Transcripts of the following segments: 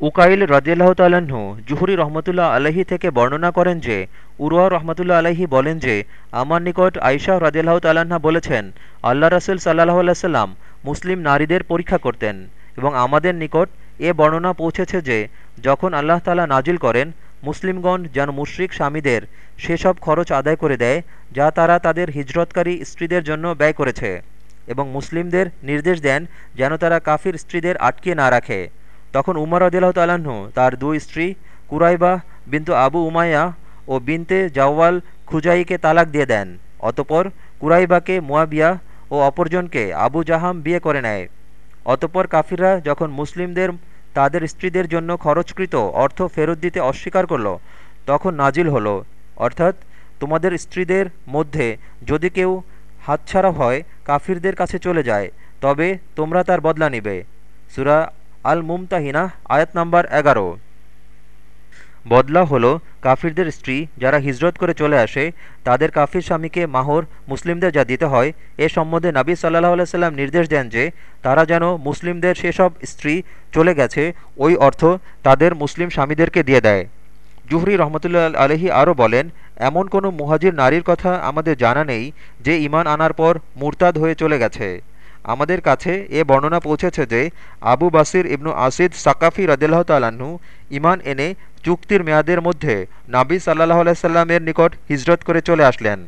উকাইল রদিয়াল্লাহ তাল্লাহ্ন জুহুরি রহমতুল্লাহ আলহি থেকে বর্ণনা করেন যে, উরওয়া রহমতুল্লাহ আলহি বলেন যে, আমার নিকট আইশা রদিয়াল্লাহ তাল্লাহা বলেছেন, আল্লাহ রসুল সাল্লাহ আল্লাহ মুসলিম নারীদের পরীক্ষা করতেন এবং আমাদের নিকট এ বর্ণনা পৌঁছেছে যে, যখন আল্লাহ তালা নাজিল করেন, মুসলিমগণ যেন মুশরিক স্বামীদের সেসব খরচ আদায় করে দেয়, যা তারা তাদের হিজরতকারী স্ত্রীদের জন্য ব্যয় করেছে এবং মুসলিমদের নির্দেশ দেন যেন তারা কাফির স্ত্রীদের আটকিয়ে না রাখে। তখন উমর আদিল্লাহ তার দুই স্ত্রী কুরাইবা বিন্তু আবু উমাইয়া ও বিনতে জাওয়াল খুজাইকে তালাক দিয়ে দেন। অতপর কুরাইবাকে মুয়াবিয়া ও অপরজনকে আবু জাহাম বিয়ে করে নেয়। অতপর কাফিররা যখন মুসলিমদের, তাদের স্ত্রীদের জন্য খরচকৃত অর্থ ফেরত দিতে অস্বীকার করল, তখন নাজিল হলো। অর্থাৎ তোমাদের স্ত্রীদের মধ্যে যদি কেউ হাতছাড়া হয়, কাফিরদের কাছে চলে যায়, তবে তোমরা তার বদলা নিবে। সুরা আল মুমতাহিনা আয়াত নাম্বার এগারো। বদলা হলো কাফিরদের স্ত্রী যারা হিজরত করে চলে আসে, তাদের কাফির স্বামীকে মাহর মুসলিমদের যা দিতে হয়, এ সম্বন্ধে নাবী সাল্লাহ আলাইসাল্লাম নির্দেশ দেন যে, তারা যেন মুসলিমদের সেসব স্ত্রী চলে গেছে, ওই অর্থ তাদের মুসলিম স্বামীদেরকে দিয়ে দেয়। জুহরি রহমতুল্লাহ আলহি আরও বলেন, এমন কোনো মুহাজির নারীর কথা আমাদের জানা নেই যে ইমান আনার পর মুরতাদ হয়ে চলে গেছে। আমাদের কাছে এ বর্ণনা পৌঁছেছে যে আবু বাসির ইবনু আসিদ সাকাফি রদিল্লাহ তাল্লাহ্ন ইমান এনে চুক্তির মেয়াদের মধ্যে নাবি সাল্লাহ আলাইসাল্লামের নিকট হিজরত করে চলে আসলেন।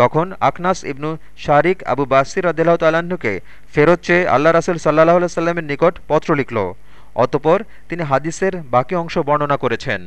তখন আখনাস ইবনু শারিক আবু বাসির রদিল্লাহ তাল্লাহ্নকে ফেরত চেয়ে আল্লাহ রাসুল সাল্লাহ সাল্লামের নিকট পত্র লিখল, অতপর তিনি হাদিসের বাকি অংশ বর্ণনা করেছেন।